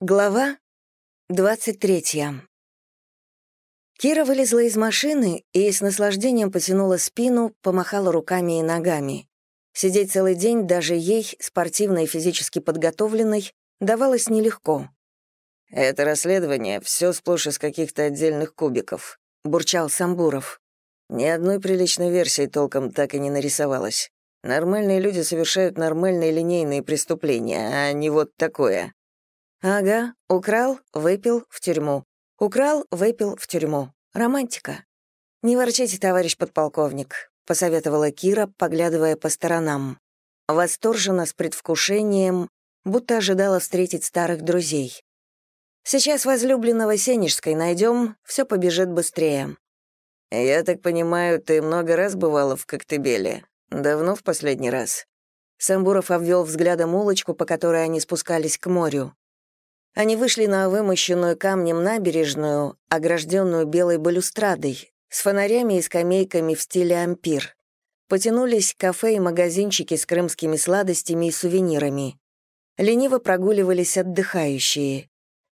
Глава 23. Кира вылезла из машины и с наслаждением потянула спину, помахала руками и ногами. Сидеть целый день даже ей, спортивной и физически подготовленной, давалось нелегко. «Это расследование все сплошь из каких-то отдельных кубиков», — бурчал Самбуров. «Ни одной приличной версии толком так и не нарисовалось. Нормальные люди совершают нормальные линейные преступления, а не вот такое». Ага, украл, выпил, в тюрьму. Украл, выпил, в тюрьму. Романтика. Не ворчите, товарищ подполковник, посоветовала Кира, поглядывая по сторонам. Восторженно, с предвкушением, будто ожидала встретить старых друзей. Сейчас возлюбленного Сенежской найдем, все побежит быстрее. Я так понимаю, ты много раз бывала в Коктебеле? Давно в последний раз? Самбуров обвел взглядом улочку, по которой они спускались к морю. Они вышли на вымощенную камнем набережную, огражденную белой балюстрадой, с фонарями и скамейками в стиле ампир. Потянулись кафе и магазинчики с крымскими сладостями и сувенирами. Лениво прогуливались отдыхающие.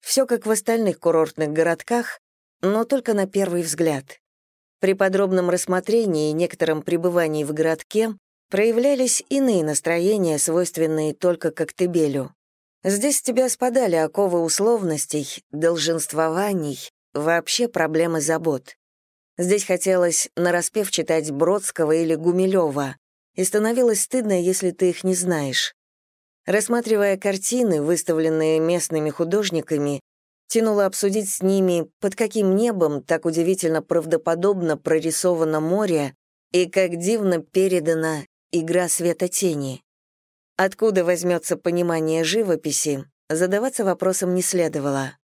Все как в остальных курортных городках, но только на первый взгляд. При подробном рассмотрении и некотором пребывании в городке проявлялись иные настроения, свойственные только Коктебелю. Здесь тебя спадали оковы условностей, долженствований, вообще проблемы забот. Здесь хотелось нараспев читать Бродского или Гумилева, и становилось стыдно, если ты их не знаешь. Рассматривая картины, выставленные местными художниками, тянуло обсудить с ними, под каким небом так удивительно правдоподобно прорисовано море и как дивно передана игра света-тени. Откуда возьмется понимание живописи, задаваться вопросом не следовало.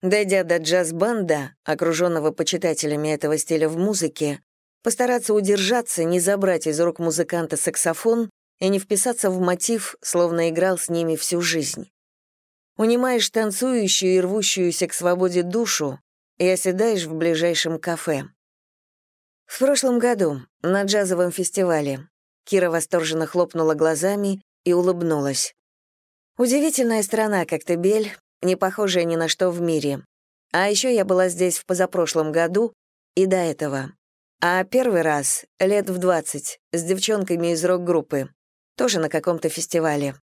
Дойдя до джаз-банда, окруженного почитателями этого стиля в музыке, постараться удержаться, не забрать из рук музыканта саксофон и не вписаться в мотив, словно играл с ними всю жизнь. Унимаешь танцующую и рвущуюся к свободе душу и оседаешь в ближайшем кафе. В прошлом году, на джазовом фестивале, Кира восторженно хлопнула глазами и улыбнулась. Удивительная страна, Коктебель, не похожая ни на что в мире. А еще я была здесь в позапрошлом году и до этого. А первый раз, лет в двадцать, с девчонками из рок-группы, тоже на каком-то фестивале.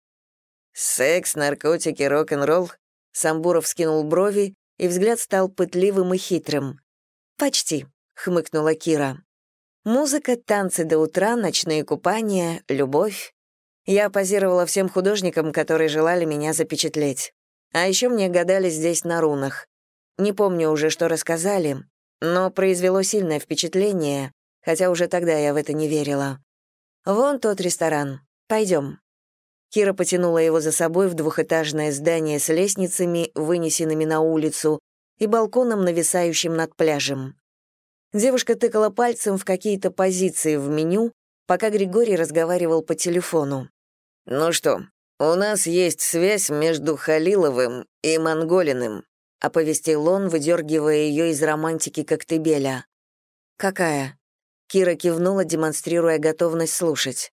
«Секс, наркотики, рок-н-ролл?» Самбуров скинул брови, и взгляд стал пытливым и хитрым. «Почти», — хмыкнула Кира. Музыка, танцы до утра, ночные купания, любовь. Я позировала всем художникам, которые желали меня запечатлеть. А еще мне гадали здесь на рунах. Не помню уже, что рассказали, но произвело сильное впечатление, хотя уже тогда я в это не верила. «Вон тот ресторан. Пойдем». Кира потянула его за собой в двухэтажное здание с лестницами, вынесенными на улицу, и балконом, нависающим над пляжем. Девушка тыкала пальцем в какие-то позиции в меню, пока Григорий разговаривал по телефону. «Ну что, у нас есть связь между Халиловым и Монголиным», оповестил он, выдергивая ее из романтики Коктебеля. «Какая?» Кира кивнула, демонстрируя готовность слушать.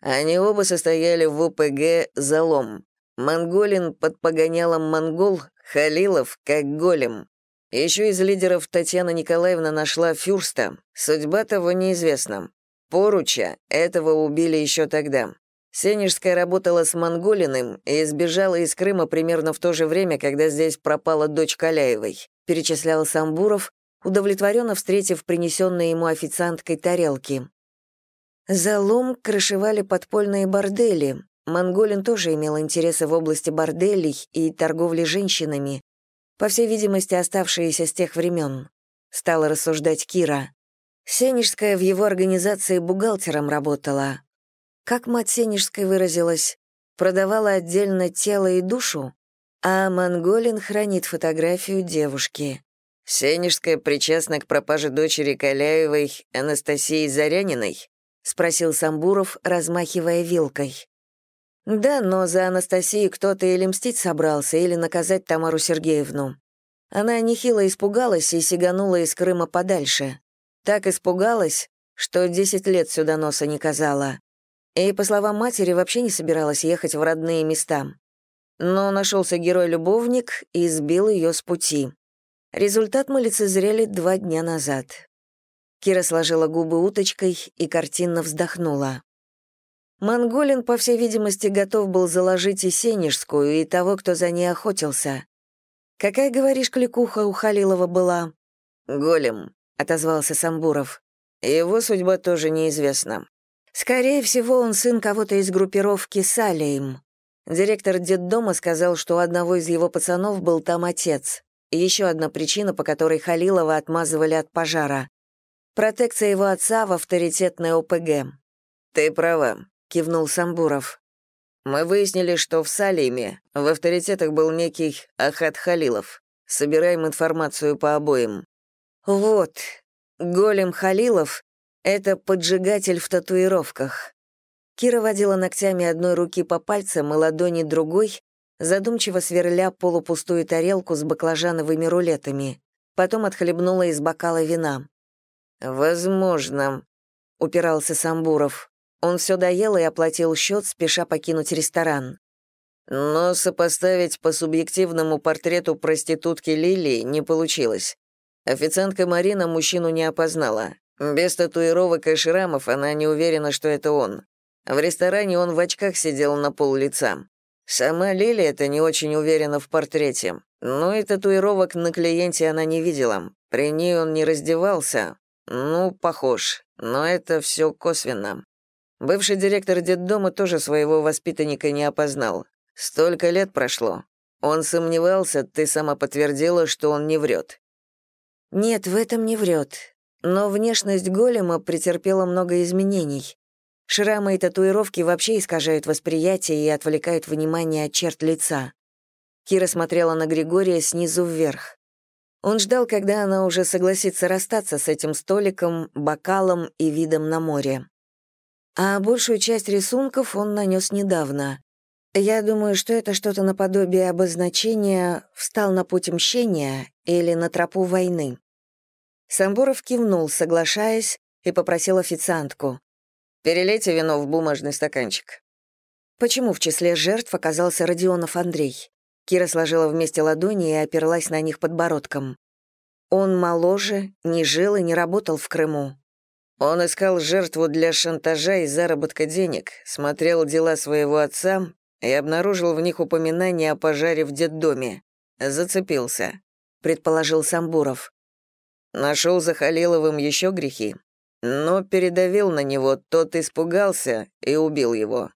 Они оба состояли в ОПГ «Залом». Монголин под погонялом монгол, Халилов как голем. Еще из лидеров Татьяна Николаевна нашла Фюрста, судьба того неизвестна. Поруча этого убили еще тогда. Сенежская работала с Монголиным и сбежала из Крыма примерно в то же время, когда здесь пропала дочь Каляевой, перечислял Самбуров, удовлетворенно встретив принесенные ему официанткой тарелки. Залом крышевали подпольные бордели. Монголин тоже имел интересы в области борделей и торговли женщинами, по всей видимости, оставшиеся с тех времен. Стала рассуждать Кира. Сенежская в его организации бухгалтером работала. Как мать Сенежской выразилась, продавала отдельно тело и душу, а Монголин хранит фотографию девушки. «Сенежская причастна к пропаже дочери Каляевой Анастасии Заряниной?» — спросил Самбуров, размахивая вилкой. Да, но за Анастасию кто-то или мстить собрался, или наказать Тамару Сергеевну. Она нехило испугалась и сиганула из Крыма подальше. Так испугалась, что десять лет сюда носа не казала. И, по словам матери, вообще не собиралась ехать в родные места. но нашелся герой-любовник и сбил ее с пути. Результат мы лицезрели два дня назад. Кира сложила губы уточкой и картинно вздохнула. Монголин, по всей видимости, готов был заложить и Сенежскую, и того, кто за ней охотился. «Какая, говоришь, кликуха у Халилова была?» «Голем», — отозвался Самбуров. «Его судьба тоже неизвестна». «Скорее всего, он сын кого-то из группировки Салеем. Директор детдома сказал, что у одного из его пацанов был там отец. Еще одна причина, по которой Халилова отмазывали от пожара. Протекция его отца в авторитетной ОПГ. «Ты права», — кивнул Самбуров. «Мы выяснили, что в Салиме в авторитетах был некий Ахат Халилов. Собираем информацию по обоим». «Вот, голем Халилов — это поджигатель в татуировках». Кира водила ногтями одной руки по пальцам и ладони другой, задумчиво сверля полупустую тарелку с баклажановыми рулетами. Потом отхлебнула из бокала вина. «Возможно», — упирался Самбуров. Он все доел и оплатил счет, спеша покинуть ресторан. Но сопоставить по субъективному портрету проститутки Лилии не получилось. Официантка Марина мужчину не опознала. Без татуировок и шрамов она не уверена, что это он. В ресторане он в очках сидел на пол лица. Сама Лилия это не очень уверена в портрете. Но и татуировок на клиенте она не видела. При ней он не раздевался, ну, похож, но это все косвенно. Бывший директор детдома тоже своего воспитанника не опознал. Столько лет прошло. Он сомневался, ты сама подтвердила, что он не врет. Нет, в этом не врет. Но внешность голема претерпела много изменений. Шрамы и татуировки вообще искажают восприятие и отвлекают внимание от черт лица. Кира смотрела на Григория снизу вверх. Он ждал, когда она уже согласится расстаться с этим столиком, бокалом и видом на море. А большую часть рисунков он нанес недавно. Я думаю, что это что-то наподобие обозначения «встал на путь мщения» или «на тропу войны». Самбуров кивнул, соглашаясь, и попросил официантку. «Перелейте вино в бумажный стаканчик». Почему в числе жертв оказался Родионов Андрей? Кира сложила вместе ладони и оперлась на них подбородком. Он моложе, не жил и не работал в Крыму. Он искал жертву для шантажа и заработка денег, смотрел дела своего отца и обнаружил в них упоминание о пожаре в детдоме. Зацепился, предположил Самбуров. Нашел за Халиловым еще грехи, но передавил на него, тот испугался и убил его.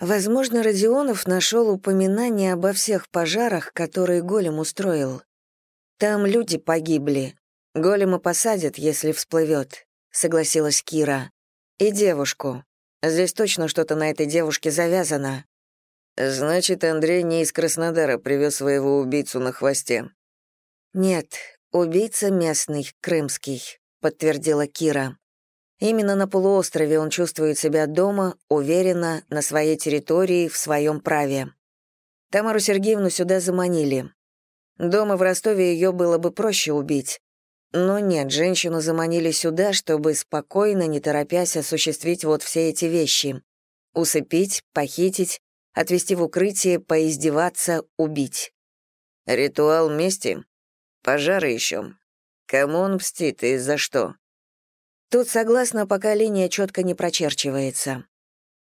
Возможно, Родионов нашел упоминание обо всех пожарах, которые Голем устроил. Там люди погибли. Голема посадят, если всплывет, согласилась Кира. И девушку. Здесь точно что-то на этой девушке завязано. Значит, Андрей не из Краснодара привез своего убийцу на хвосте. Нет, убийца местный, крымский, подтвердила Кира. Именно на полуострове он чувствует себя дома, уверенно, на своей территории, в своем праве. Тамару Сергеевну сюда заманили. Дома в Ростове ее было бы проще убить. Но нет, женщину заманили сюда, чтобы спокойно, не торопясь, осуществить вот все эти вещи. Усыпить, похитить, отвезти в укрытие, поиздеваться, убить. Ритуал мести? Пожары еще. Кому он мстит и за что? Тут согласно, пока линия четко не прочерчивается.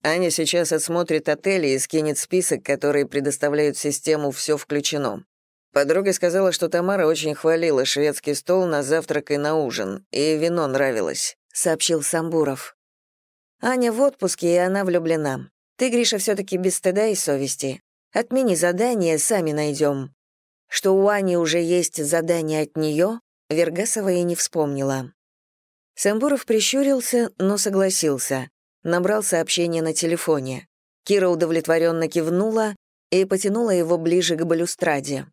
Аня сейчас осмотрит отели и скинет список, которые предоставляют систему «Все включено». Подруга сказала, что Тамара очень хвалила шведский стол на завтрак и на ужин, и вино нравилось, — сообщил Самбуров. Аня в отпуске, и она влюблена. Ты, Гриша, все-таки без стыда и совести. Отмени задание, сами найдем. Что у Ани уже есть задание от нее, Вергасова и не вспомнила. Самбуров прищурился, но согласился. Набрал сообщение на телефоне. Кира удовлетворенно кивнула и потянула его ближе к балюстраде.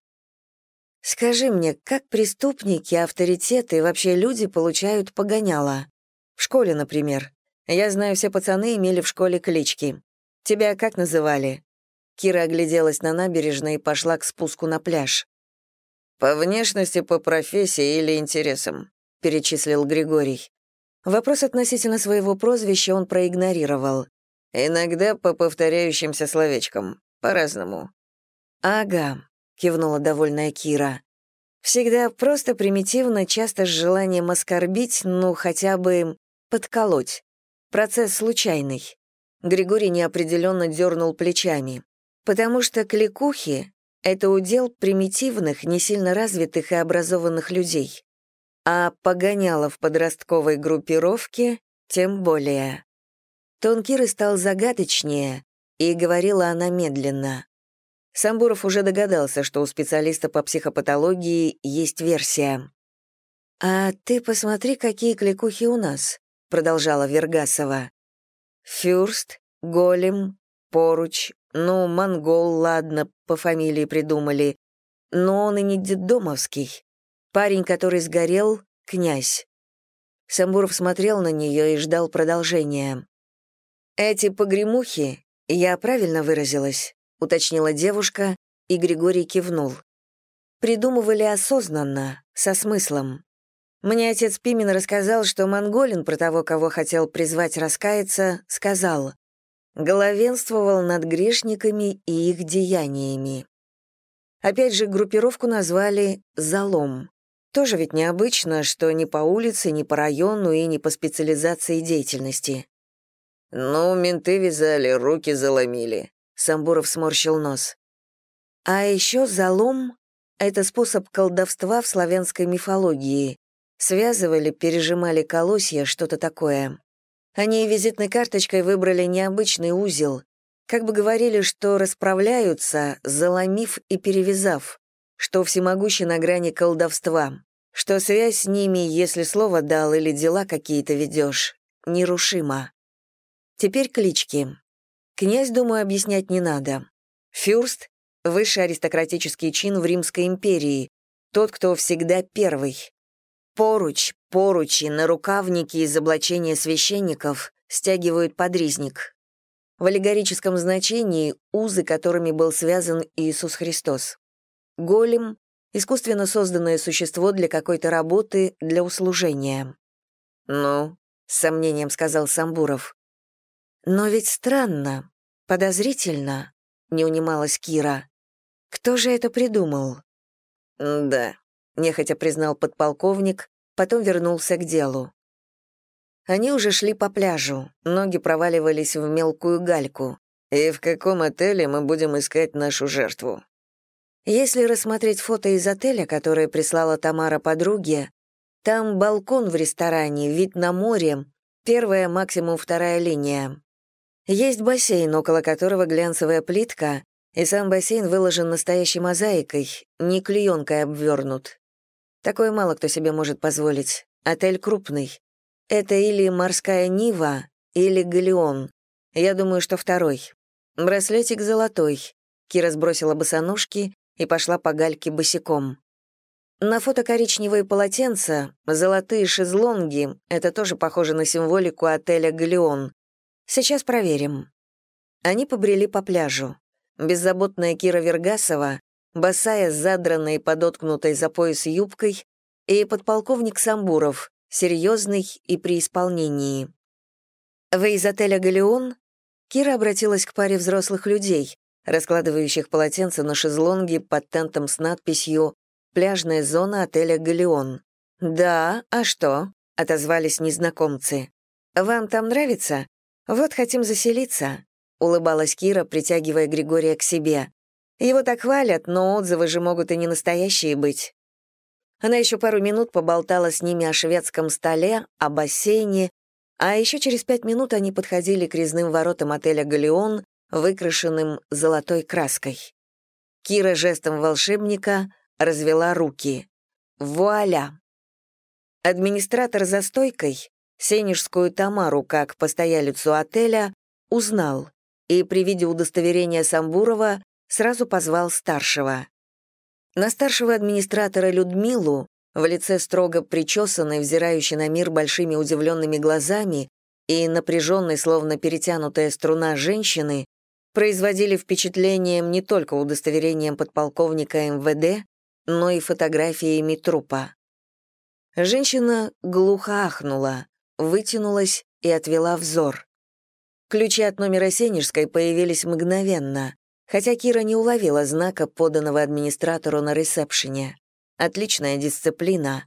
«Скажи мне, как преступники, авторитеты и вообще люди получают погоняло? В школе, например. Я знаю, все пацаны имели в школе клички. Тебя как называли?» Кира огляделась на набережной и пошла к спуску на пляж. «По внешности, по профессии или интересам», — перечислил Григорий. Вопрос относительно своего прозвища он проигнорировал. Иногда по повторяющимся словечкам, по-разному. «Ага», — кивнула довольная Кира. «Всегда просто примитивно, часто с желанием оскорбить, ну, хотя бы подколоть. Процесс случайный». Григорий неопределенно дернул плечами. «Потому что кликухи — это удел примитивных, не сильно развитых и образованных людей. А погоняло в подростковой группировке тем более». Тон Киры стал загадочнее, и говорила она медленно. Самбуров уже догадался, что у специалиста по психопатологии есть версия. «А ты посмотри, какие кликухи у нас», — продолжала Вергасова. «Фюрст, Голем, Поруч, ну, Монгол, ладно, по фамилии придумали, но он и не детдомовский. Парень, который сгорел — князь». Самбуров смотрел на нее и ждал продолжения. «Эти погремухи, я правильно выразилась?» — уточнила девушка, и Григорий кивнул. «Придумывали осознанно, со смыслом. Мне отец Пимен рассказал, что Монголин, про того, кого хотел призвать раскаяться, сказал, главенствовал над грешниками и их деяниями. Опять же, группировку назвали «Залом». Тоже ведь необычно, что ни по улице, ни по району и ни по специализации деятельности. «Ну, менты вязали, руки заломили», Самбуров сморщил нос. А еще залом — это способ колдовства в славянской мифологии. Связывали, пережимали колосья, что-то такое. Они визитной карточкой выбрали необычный узел. Как бы говорили, что расправляются, заломив и перевязав, что всемогущи на грани колдовства, что связь с ними, если слово дал или дела какие-то ведешь, нерушима. Теперь клички. Князь, думаю, объяснять не надо. Фюрст — высший аристократический чин в Римской империи, тот, кто всегда первый. Поруч, поручи, нарукавники из облачения священников стягивают подризник. В аллегорическом значении — узы, которыми был связан Иисус Христос. Голем — искусственно созданное существо для какой-то работы, для услужения. «Ну», — с сомнением сказал Самбуров, «Но ведь странно, подозрительно», — не унималась Кира. «Кто же это придумал?» «Да», — нехотя признал подполковник, потом вернулся к делу. Они уже шли по пляжу, ноги проваливались в мелкую гальку. «И в каком отеле мы будем искать нашу жертву?» Если рассмотреть фото из отеля, которое прислала Тамара подруге, там балкон в ресторане, вид на море, первая, максимум вторая линия. Есть бассейн, около которого глянцевая плитка, и сам бассейн выложен настоящей мозаикой, не клеенкой обвернут. Такое мало кто себе может позволить. Отель крупный. Это или морская Нива, или Галеон. Я думаю, что второй. Браслетик золотой. Кира сбросила босоножки и пошла по гальке босиком. На фото коричневые полотенца, золотые шезлонги — это тоже похоже на символику отеля «Галеон», Сейчас проверим». Они побрели по пляжу. Беззаботная Кира Вергасова, босая с задранной подоткнутой за пояс юбкой, и подполковник Самбуров, серьезный и при исполнении. «Вы из отеля «Галеон»?» Кира обратилась к паре взрослых людей, раскладывающих полотенца на шезлонге под тентом с надписью «Пляжная зона отеля «Галеон». «Да, а что?» — отозвались незнакомцы. «Вам там нравится? «Вот хотим заселиться», — улыбалась Кира, притягивая Григория к себе. «Его так хвалят, но отзывы же могут и не настоящие быть». Она еще пару минут поболтала с ними о шведском столе, о бассейне, а еще через пять минут они подходили к резным воротам отеля «Галеон», выкрашенным золотой краской. Кира жестом волшебника развела руки. Вуаля! Администратор за стойкой Сенежскую Тамару как постоялицу отеля узнал и при виде удостоверения Самбурова сразу позвал старшего. На старшего администратора Людмилу, в лице строго причесанной, взирающей на мир большими удивленными глазами и напряженной, словно перетянутая струна женщины, производили впечатлением не только удостоверением подполковника МВД, но и фотографиями трупа. Женщина глухо ахнула вытянулась и отвела взор. Ключи от номера Сенежской появились мгновенно. Хотя Кира не уловила знака, поданного администратору на ресепшене. Отличная дисциплина.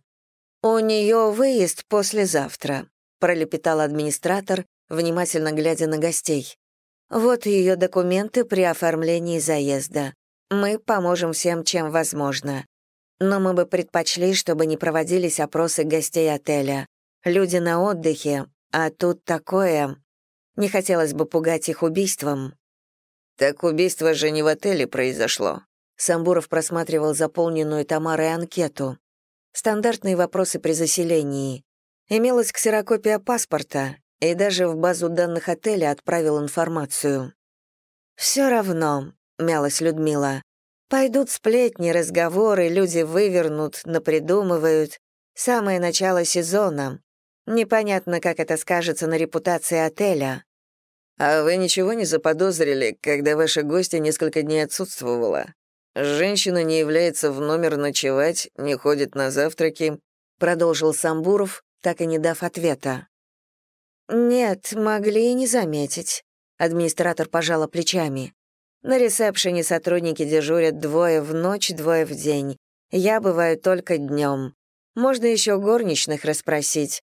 «У нее выезд послезавтра», — пролепетал администратор, внимательно глядя на гостей. «Вот ее документы при оформлении заезда. Мы поможем всем, чем возможно. Но мы бы предпочли, чтобы не проводились опросы гостей отеля. Люди на отдыхе, а тут такое. Не хотелось бы пугать их убийством». «Так убийство же не в отеле произошло». Самбуров просматривал заполненную Тамарой анкету. Стандартные вопросы при заселении. Имелась ксерокопия паспорта, и даже в базу данных отеля отправил информацию. «Все равно», — мялась Людмила, «пойдут сплетни, разговоры, люди вывернут, напридумывают. Самое начало сезона. Непонятно, как это скажется на репутации отеля». «А вы ничего не заподозрили, когда ваша гостья несколько дней отсутствовала? Женщина не является в номер ночевать, не ходит на завтраки», продолжил Самбуров, так и не дав ответа. «Нет, могли и не заметить», — администратор пожала плечами. «На ресепшене сотрудники дежурят двое в ночь, двое в день. Я бываю только днем. Можно еще горничных расспросить.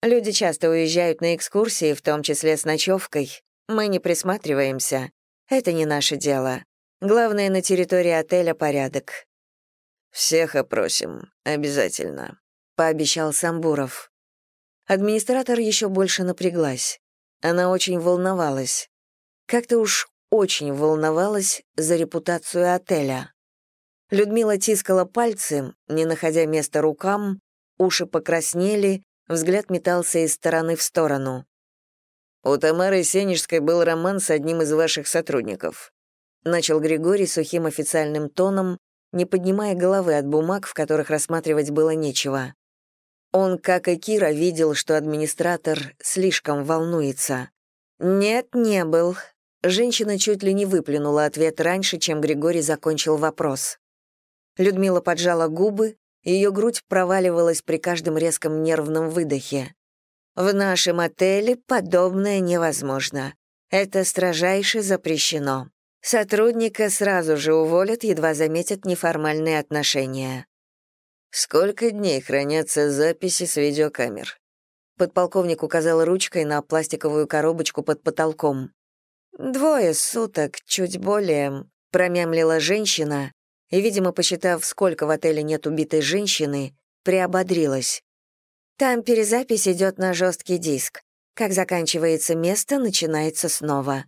Люди часто уезжают на экскурсии, в том числе с ночевкой. Мы не присматриваемся. Это не наше дело. Главное, на территории отеля порядок». «Всех опросим, обязательно», — пообещал Самбуров. Администратор еще больше напряглась. Она очень волновалась. Как-то уж очень волновалась за репутацию отеля. Людмила тискала пальцы, не находя места рукам, уши покраснели, взгляд метался из стороны в сторону. «У Тамары Сенежской был роман с одним из ваших сотрудников», начал Григорий сухим официальным тоном, не поднимая головы от бумаг, в которых рассматривать было нечего. Он, как и Кира, видел, что администратор слишком волнуется. «Нет, не был». Женщина чуть ли не выплюнула ответ раньше, чем Григорий закончил вопрос. Людмила поджала губы, ее грудь проваливалась при каждом резком нервном выдохе. «В нашем отеле подобное невозможно. Это строжайше запрещено. Сотрудника сразу же уволят, едва заметят неформальные отношения. Сколько дней хранятся записи с видеокамер? Подполковник указал ручкой на пластиковую коробочку под потолком. Двое суток, чуть более, промямлила женщина и, видимо, посчитав, сколько в отеле нет убитой женщины, приободрилась. Там перезапись идет на жесткий диск. Как заканчивается место, начинается снова.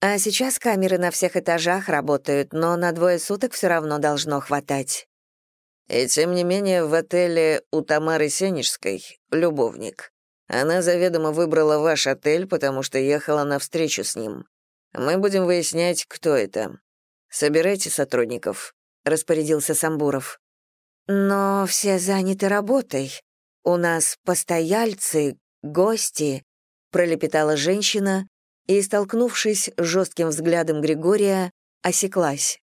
А сейчас камеры на всех этажах работают, но на двое суток все равно должно хватать. И тем не менее в отеле у Тамары Сенежской любовник. Она заведомо выбрала ваш отель, потому что ехала на встречу с ним. Мы будем выяснять, кто это. Собирайте сотрудников», — распорядился Самбуров. «Но все заняты работой. У нас постояльцы, гости», — пролепетала женщина и, столкнувшись с жестким взглядом Григория, осеклась.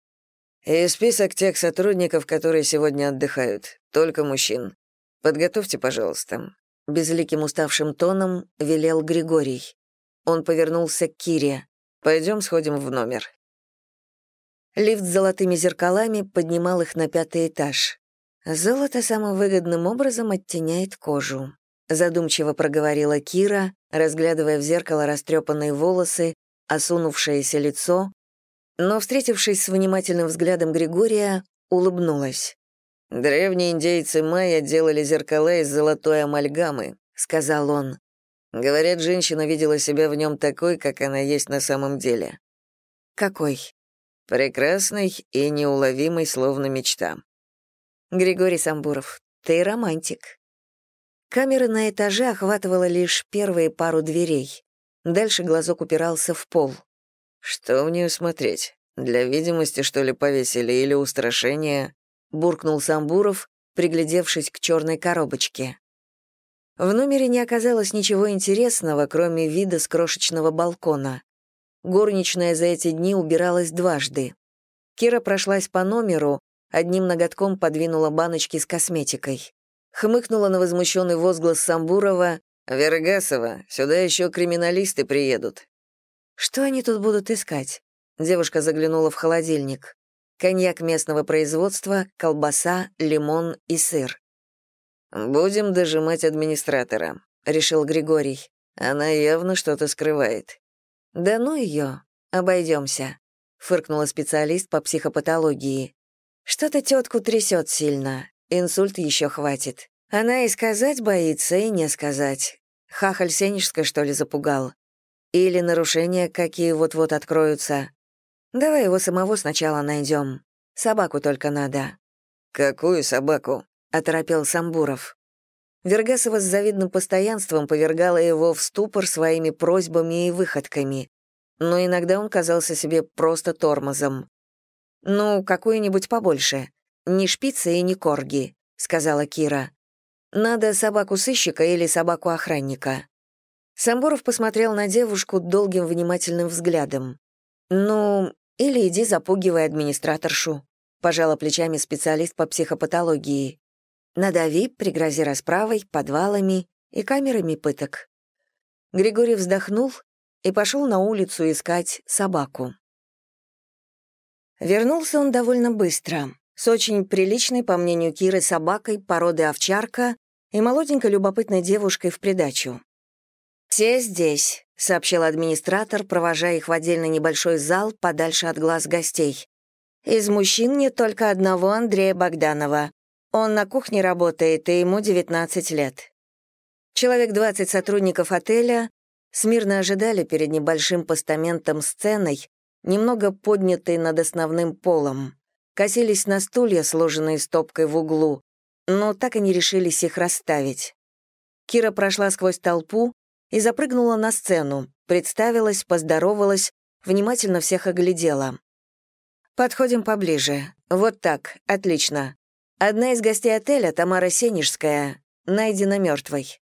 И список тех сотрудников, которые сегодня отдыхают. Только мужчин. Подготовьте, пожалуйста». Безликим уставшим тоном велел Григорий. Он повернулся к Кире. «Пойдем сходим в номер». Лифт с золотыми зеркалами поднимал их на пятый этаж. «Золото самым выгодным образом оттеняет кожу», задумчиво проговорила Кира, разглядывая в зеркало растрепанные волосы, осунувшееся лицо, но, встретившись с внимательным взглядом Григория, улыбнулась. «Древние индейцы майя делали зеркала из золотой амальгамы», — сказал он. «Говорят, женщина видела себя в нем такой, как она есть на самом деле». «Какой?» «Прекрасной и неуловимой, словно мечта». «Григорий Самбуров, ты романтик». Камера на этаже охватывала лишь первые пару дверей. Дальше глазок упирался в пол. «Что в нее смотреть? Для видимости, что ли, повесили или устрашение?» — буркнул Самбуров, приглядевшись к черной коробочке. В номере не оказалось ничего интересного, кроме вида с крошечного балкона. Горничная за эти дни убиралась дважды. Кира прошлась по номеру, одним ноготком подвинула баночки с косметикой. Хмыкнула на возмущенный возглас Самбурова. «Вергасова, сюда еще криминалисты приедут. Что они тут будут искать? Девушка заглянула в холодильник. Коньяк местного производства, колбаса, лимон и сыр. «Будем дожимать администратора», — решил Григорий. «Она явно что-то скрывает». «Да ну ее, обойдемся», — фыркнула специалист по психопатологии. «Что-то тетку трясет сильно, инсульт еще хватит. Она и сказать боится, и не сказать. Хахаль Сенежска, что ли, запугал? Или нарушения какие вот-вот откроются? Давай его самого сначала найдем. Собаку только надо». «Какую собаку?» — оторопел Самбуров. Вергасова с завидным постоянством повергала его в ступор своими просьбами и выходками, но иногда он казался себе просто тормозом. «Ну, какую-нибудь побольше. Не шпицы и не корги», — сказала Кира. «Надо собаку-сыщика или собаку-охранника». Самбуров посмотрел на девушку долгим внимательным взглядом. «Ну, или иди запугивай администраторшу», — пожала плечами специалист по психопатологии. Надави, пригрози расправой, подвалами и камерами пыток. Григорий вздохнул и пошел на улицу искать собаку. Вернулся он довольно быстро, с очень приличной, по мнению Киры, собакой породы овчарка и молоденькой любопытной девушкой в придачу. «Все здесь», — сообщил администратор, провожая их в отдельный небольшой зал подальше от глаз гостей. «Из мужчин не только одного Андрея Богданова. Он на кухне работает, и ему 19 лет. Человек 20 сотрудников отеля смирно ожидали перед небольшим постаментом сценой, немного поднятой над основным полом. Косились на стулья, сложенные стопкой в углу, но так и не решились их расставить. Кира прошла сквозь толпу и запрыгнула на сцену, представилась, поздоровалась, внимательно всех оглядела. «Подходим поближе. Вот так, отлично. Одна из гостей отеля, Тамара Сенежская, найдена мертвой.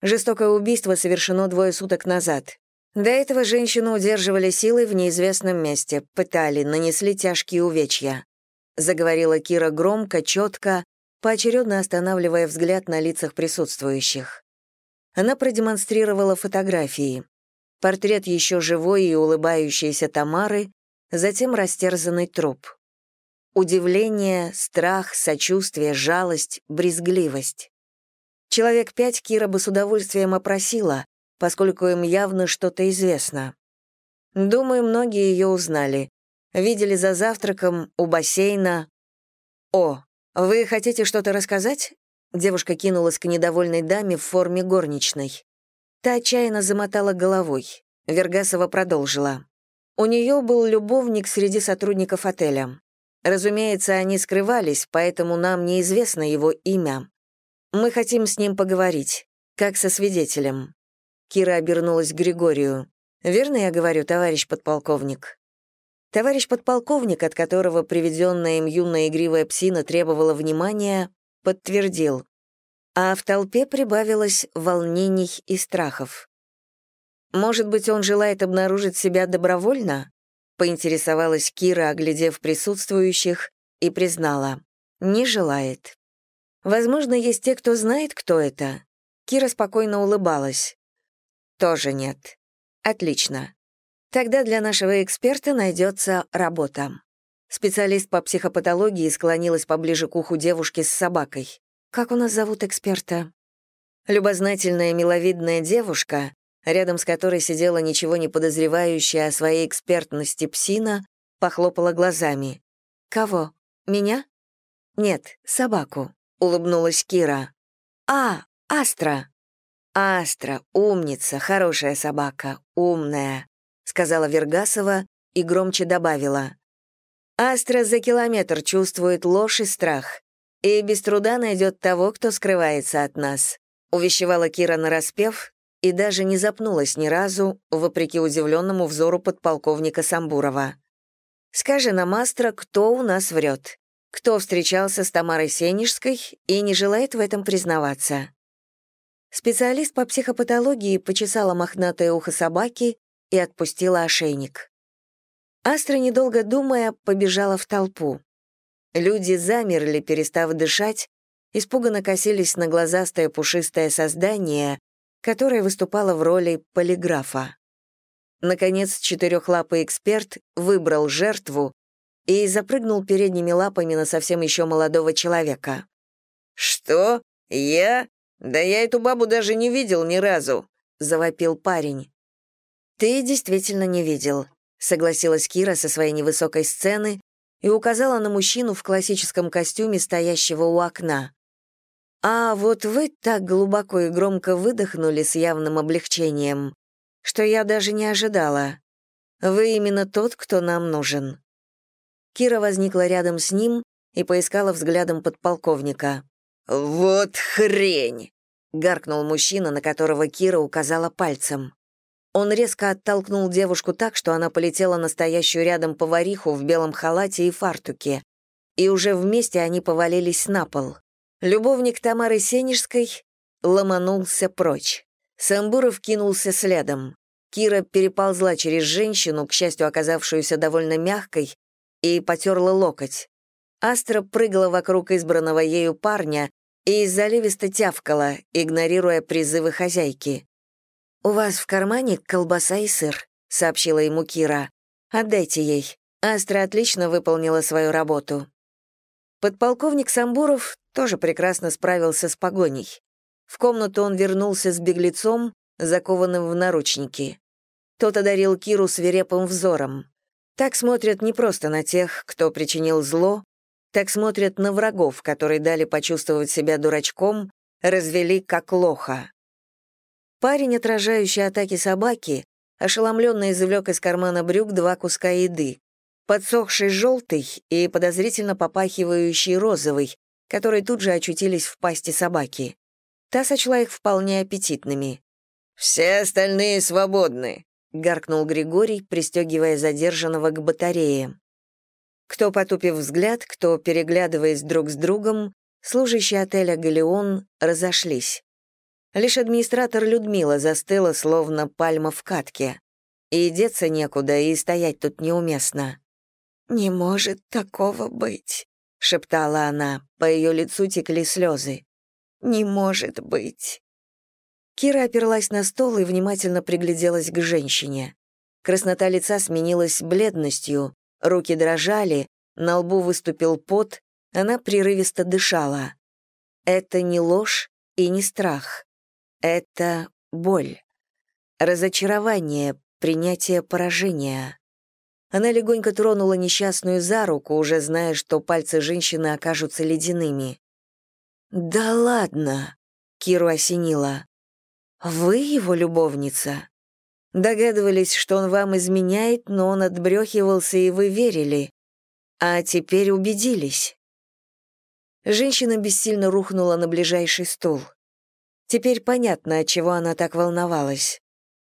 Жестокое убийство совершено двое суток назад. До этого женщину удерживали силой в неизвестном месте, пытали, нанесли тяжкие увечья. Заговорила Кира громко, четко, поочередно останавливая взгляд на лицах присутствующих. Она продемонстрировала фотографии. Портрет еще живой и улыбающейся Тамары, затем растерзанный труп. Удивление, страх, сочувствие, жалость, брезгливость. Человек пять Кира бы с удовольствием опросила, поскольку им явно что-то известно. Думаю, многие ее узнали. Видели за завтраком, у бассейна. «О, вы хотите что-то рассказать?» Девушка кинулась к недовольной даме в форме горничной. Та отчаянно замотала головой. Вергасова продолжила. У нее был любовник среди сотрудников отеля. Разумеется, они скрывались, поэтому нам неизвестно его имя. Мы хотим с ним поговорить, как со свидетелем». Кира обернулась к Григорию. «Верно я говорю, товарищ подполковник?» Товарищ подполковник, от которого приведенная им юная игривая псина требовала внимания, подтвердил. А в толпе прибавилось волнений и страхов. «Может быть, он желает обнаружить себя добровольно?» поинтересовалась Кира, оглядев присутствующих, и признала. Не желает. Возможно, есть те, кто знает, кто это. Кира спокойно улыбалась. Тоже нет. Отлично. Тогда для нашего эксперта найдется работа. Специалист по психопатологии склонилась поближе к уху девушки с собакой. «Как у нас зовут эксперта?» Любознательная миловидная девушка, рядом с которой сидела ничего не подозревающая о своей экспертности псина, похлопала глазами. «Кого? Меня?» «Нет, собаку», — улыбнулась Кира. «А, Астра!» «Астра, умница, хорошая собака, умная», — сказала Вергасова и громче добавила. «Астра за километр чувствует ложь и страх и без труда найдет того, кто скрывается от нас», — увещевала Кира нараспев, и даже не запнулась ни разу, вопреки удивленному взору подполковника Самбурова. «Скажи нам, Астра, кто у нас врет? Кто встречался с Тамарой Сенежской и не желает в этом признаваться?» Специалист по психопатологии почесала мохнатое ухо собаки и отпустила ошейник. Астра, недолго думая, побежала в толпу. Люди замерли, перестав дышать, испуганно косились на глазастое пушистое создание, которая выступала в роли полиграфа. Наконец, четырехлапый эксперт выбрал жертву и запрыгнул передними лапами на совсем еще молодого человека. «Что? Я? Да я эту бабу даже не видел ни разу», — завопил парень. «Ты действительно не видел», — согласилась Кира со своей невысокой сцены и указала на мужчину в классическом костюме, стоящего у окна. «А вот вы так глубоко и громко выдохнули с явным облегчением, что я даже не ожидала. Вы именно тот, кто нам нужен». Кира возникла рядом с ним и поискала взглядом подполковника. «Вот хрень!» — гаркнул мужчина, на которого Кира указала пальцем. Он резко оттолкнул девушку так, что она полетела на стоящую рядом повариху в белом халате и фартуке, и уже вместе они повалились на пол. Любовник Тамары Сенежской ломанулся прочь. Самбуров кинулся следом. Кира переползла через женщину, к счастью, оказавшуюся довольно мягкой, и потерла локоть. Астра прыгала вокруг избранного ею парня и заливисто тявкала, игнорируя призывы хозяйки. «У вас в кармане колбаса и сыр», — сообщила ему Кира. «Отдайте ей. Астра отлично выполнила свою работу». Подполковник Самбуров тоже прекрасно справился с погоней. В комнату он вернулся с беглецом, закованным в наручники. Тот одарил Киру свирепым взором. Так смотрят не просто на тех, кто причинил зло, так смотрят на врагов, которые дали почувствовать себя дурачком, развели как лоха. Парень, отражающий атаки собаки, ошеломленно извлек из кармана брюк два куска еды, подсохший желтый и подозрительно попахивающий розовый, которые тут же очутились в пасти собаки. Та сочла их вполне аппетитными. «Все остальные свободны», — гаркнул Григорий, пристегивая задержанного к батарее. Кто, потупив взгляд, кто, переглядываясь друг с другом, служащие отеля «Галеон» разошлись. Лишь администратор Людмила застыла, словно пальма в катке. И деться некуда, и стоять тут неуместно. «Не может такого быть», — шептала она, по ее лицу текли слезы. «Не может быть». Кира оперлась на стол и внимательно пригляделась к женщине. Краснота лица сменилась бледностью, руки дрожали, на лбу выступил пот, она прерывисто дышала. Это не ложь и не страх. Это боль. Разочарование, принятие поражения. Она легонько тронула несчастную за руку, уже зная, что пальцы женщины окажутся ледяными. «Да ладно!» — Киру осенила. «Вы его любовница?» Догадывались, что он вам изменяет, но он отбрехивался, и вы верили. А теперь убедились. Женщина бессильно рухнула на ближайший стул. Теперь понятно, от чего она так волновалась.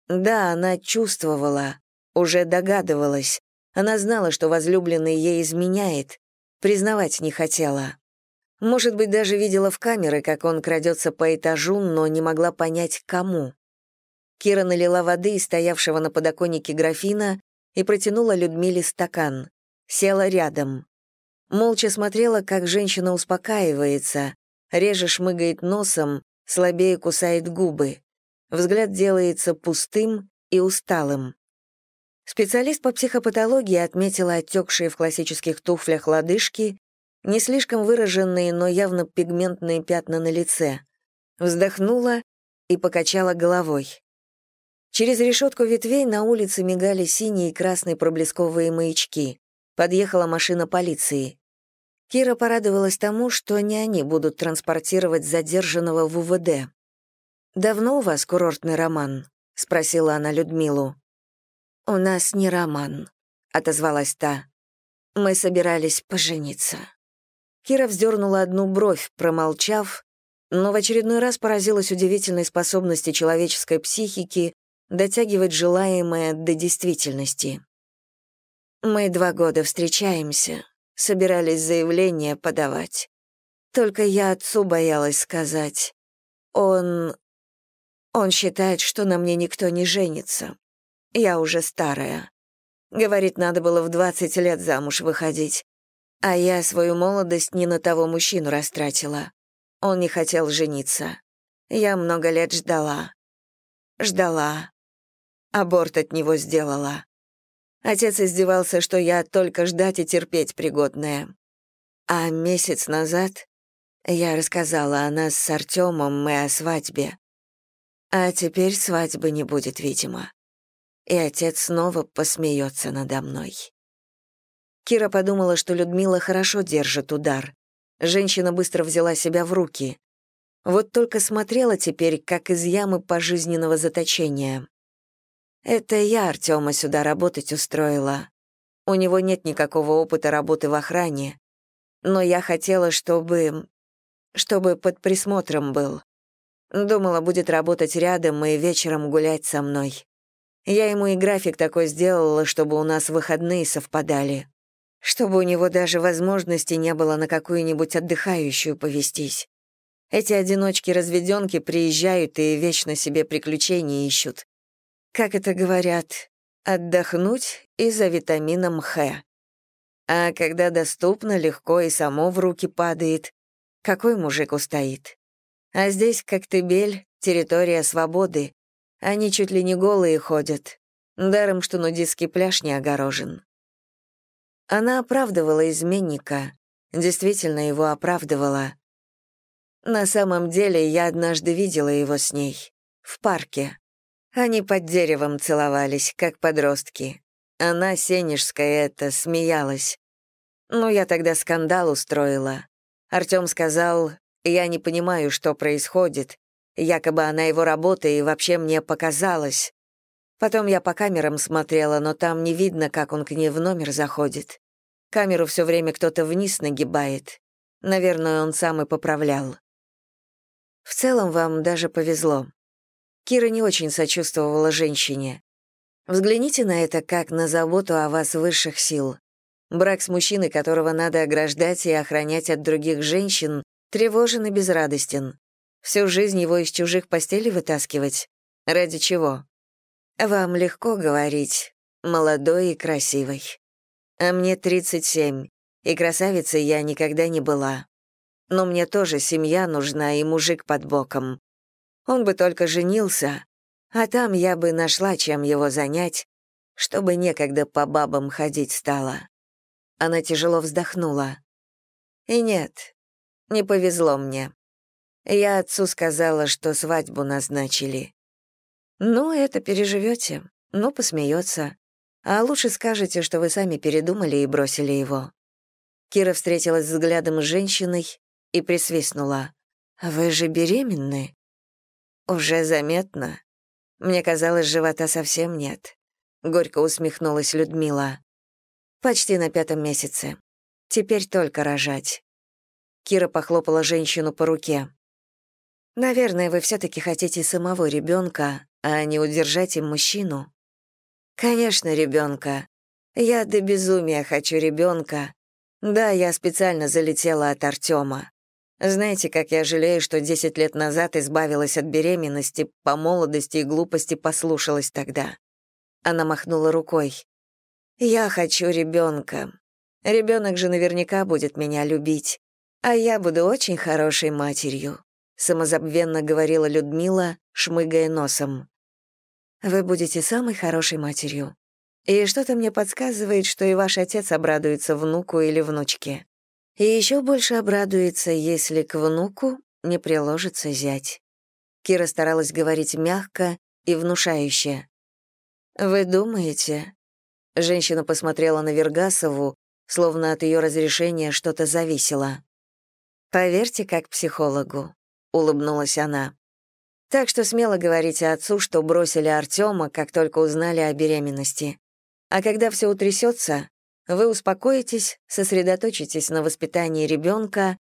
Да, она чувствовала, уже догадывалась. Она знала, что возлюбленный ей изменяет, признавать не хотела. Может быть, даже видела в камеры, как он крадется по этажу, но не могла понять, кому. Кира налила воды из стоявшего на подоконнике графина и протянула Людмиле стакан. Села рядом. Молча смотрела, как женщина успокаивается, реже шмыгает носом, слабее кусает губы. Взгляд делается пустым и усталым. Специалист по психопатологии отметила отекшие в классических туфлях лодыжки, не слишком выраженные, но явно пигментные пятна на лице. Вздохнула и покачала головой. Через решетку ветвей на улице мигали синие и красные проблесковые маячки. Подъехала машина полиции. Кира порадовалась тому, что не они будут транспортировать задержанного в УВД. «Давно у вас курортный роман?» — спросила она Людмилу. «У нас не роман», — отозвалась та. «Мы собирались пожениться». Кира вздернула одну бровь, промолчав, но в очередной раз поразилась удивительной способности человеческой психики дотягивать желаемое до действительности. «Мы два года встречаемся», собирались заявление подавать. Только я отцу боялась сказать. Он... Он считает, что на мне никто не женится. Я уже старая. Говорит, надо было в 20 лет замуж выходить. А я свою молодость не на того мужчину растратила. Он не хотел жениться. Я много лет ждала. Ждала. Аборт от него сделала. Отец издевался, что я только ждать и терпеть пригодная. А месяц назад я рассказала о нас с Артемом и о свадьбе. А теперь свадьбы не будет, видимо. И отец снова посмеется надо мной. Кира подумала, что Людмила хорошо держит удар. Женщина быстро взяла себя в руки. Вот только смотрела теперь, как из ямы пожизненного заточения. Это я Артема сюда работать устроила. У него нет никакого опыта работы в охране. Но я хотела, чтобы... чтобы под присмотром был. Думала, будет работать рядом и вечером гулять со мной. Я ему и график такой сделала, чтобы у нас выходные совпадали чтобы у него даже возможности не было на какую-нибудь отдыхающую повестись. Эти одиночки-разведенки приезжают и вечно себе приключения ищут. Как это говорят, отдохнуть и за витамином Х. А когда доступно, легко и само в руки падает, какой мужик устоит? А здесь Коктебель — территория свободы. Они чуть ли не голые ходят. Даром, что нудистский пляж не огорожен. Она оправдывала изменника, действительно его оправдывала. На самом деле, я однажды видела его с ней, в парке. Они под деревом целовались, как подростки. Она, Сенежская, это, смеялась. Ну, я тогда скандал устроила. Артём сказал, я не понимаю, что происходит. Якобы она его работа и вообще мне показалось. Потом я по камерам смотрела, но там не видно, как он к ней в номер заходит. Камеру все время кто-то вниз нагибает. Наверное, он сам и поправлял. В целом вам даже повезло. Кира не очень сочувствовала женщине. Взгляните на это как на заботу о вас высших сил. Брак с мужчиной, которого надо ограждать и охранять от других женщин, тревожен и безрадостен. Всю жизнь его из чужих постелей вытаскивать? Ради чего? Вам легко говорить, молодой и красивой. А мне 37, и красавицей я никогда не была. Но мне тоже семья нужна и мужик под боком. Он бы только женился, а там я бы нашла, чем его занять, чтобы некогда по бабам ходить стало. Она тяжело вздохнула. И нет, не повезло мне. Я отцу сказала, что свадьбу назначили. Ну, это переживете. Ну, посмеется. А лучше скажете, что вы сами передумали и бросили его. Кира встретилась взглядом с женщиной и присвистнула. «Вы же беременны?» «Уже заметно. Мне казалось, живота совсем нет». Горько усмехнулась Людмила. «Почти на пятом месяце. Теперь только рожать». Кира похлопала женщину по руке. «Наверное, вы все-таки хотите самого ребенка, а не удержать им мужчину?» «Конечно, ребенка. Я до безумия хочу ребенка. Да, я специально залетела от Артема. Знаете, как я жалею, что 10 лет назад избавилась от беременности, по молодости и глупости послушалась тогда. Она махнула рукой. Я хочу ребенка. Ребенок же наверняка будет меня любить. А я буду очень хорошей матерью, самозабвенно говорила Людмила, шмыгая носом. Вы будете самой хорошей матерью. И что-то мне подсказывает, что и ваш отец обрадуется внуку или внучке. И еще больше обрадуется, если к внуку не приложится зять. Кира старалась говорить мягко и внушающе. «Вы думаете?» Женщина посмотрела на Вергасову, словно от ее разрешения что-то зависело. «Поверьте, как психологу», — улыбнулась она. Так что смело говорите отцу, что бросили Артема, как только узнали о беременности. А когда все утрясется, вы успокоитесь, сосредоточитесь на воспитании ребенка,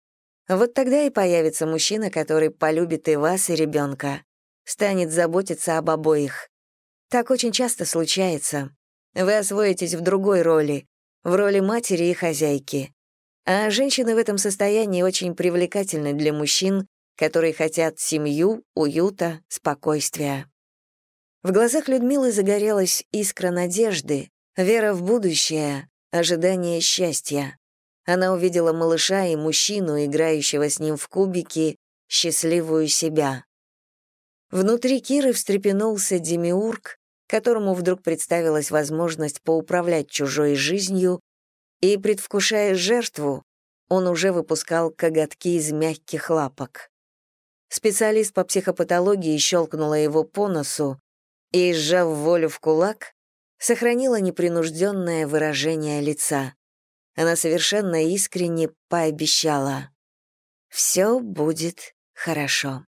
вот тогда и появится мужчина, который полюбит и вас, и ребенка, станет заботиться об обоих. Так очень часто случается. Вы освоитесь в другой роли, в роли матери и хозяйки. А женщины в этом состоянии очень привлекательны для мужчин, которые хотят семью, уюта, спокойствия. В глазах Людмилы загорелась искра надежды, вера в будущее, ожидание счастья. Она увидела малыша и мужчину, играющего с ним в кубики, счастливую себя. Внутри Киры встрепенулся демиург, которому вдруг представилась возможность поуправлять чужой жизнью, и, предвкушая жертву, он уже выпускал коготки из мягких лапок. Специалист по психопатологии щелкнула его по носу и, сжав волю в кулак, сохранила непринужденное выражение лица. Она совершенно искренне пообещала. «Все будет хорошо».